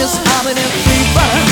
I'm in free bird